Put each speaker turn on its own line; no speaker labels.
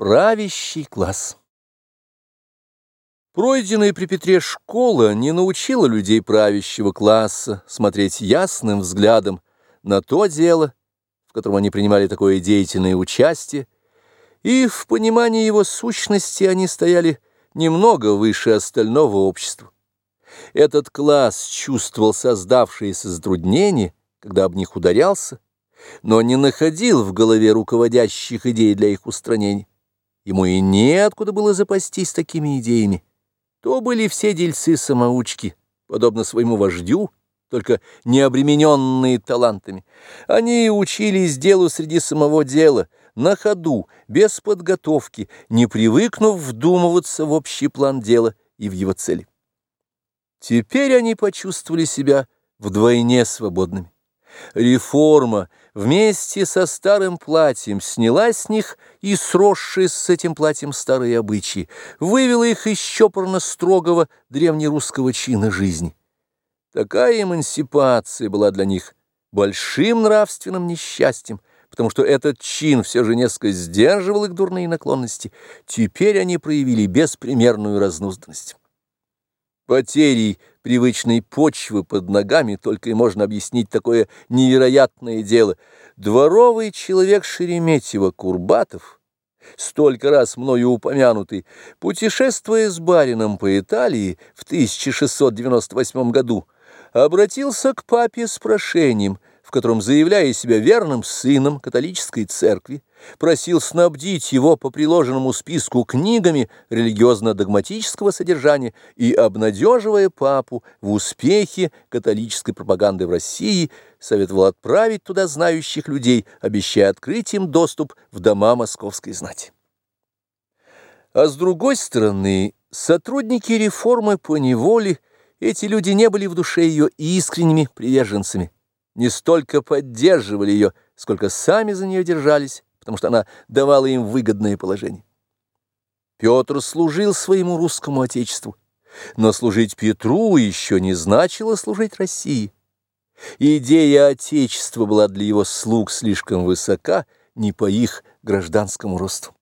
Правящий класс. Пройденная при Петре школа не научила людей правящего класса смотреть ясным взглядом на то дело, в котором они принимали такое деятельное участие, и в понимании его сущности они стояли немного выше остального общества. Этот класс чувствовал создавшиеся затруднения, когда об них ударялся, но не находил в голове руководящих идей для их устранения. Ему и неоткуда было запастись такими идеями. То были все дельцы-самоучки, подобно своему вождю, только не обремененные талантами. Они учились делу среди самого дела, на ходу, без подготовки, не привыкнув вдумываться в общий план дела и в его цели. Теперь они почувствовали себя вдвойне свободными. Реформа вместе со старым платьем сняла с них и сросшие с этим платьем старые обычаи, вывела их из чопорно-строгого древнерусского чина жизни. Такая эмансипация была для них большим нравственным несчастьем, потому что этот чин все же несколько сдерживал их дурные наклонности. Теперь они проявили беспримерную разнузданность. Потерей привычной почвы под ногами только и можно объяснить такое невероятное дело. Дворовый человек Шереметьева Курбатов, столько раз мною упомянутый, путешествуя с барином по Италии в 1698 году, обратился к папе с прошением – в котором, заявляя себя верным сыном католической церкви, просил снабдить его по приложенному списку книгами религиозно-догматического содержания и, обнадеживая папу в успехе католической пропаганды в России, советовал отправить туда знающих людей, обещая открыть им доступ в дома московской знати. А с другой стороны, сотрудники реформы по неволе, эти люди не были в душе ее искренними приверженцами не столько поддерживали ее, сколько сами за нее держались, потому что она давала им выгодное положение. Петр служил своему русскому отечеству, но служить Петру еще не значило служить России. Идея отечества была для его слуг слишком высока, не по их гражданскому росту.